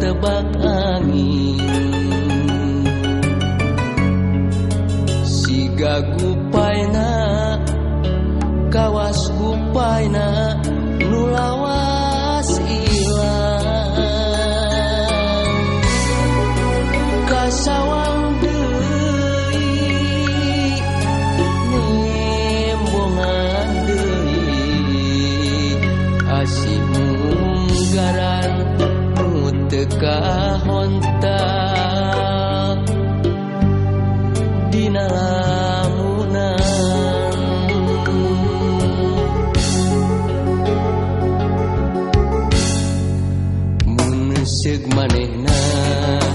tebak angin. Si gagupaina kawas gupaina nulawan सिग्मने ना।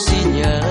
仙人。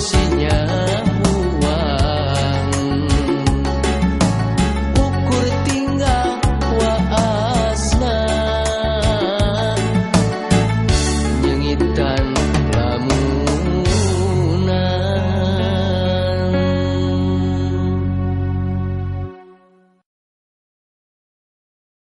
enseñar.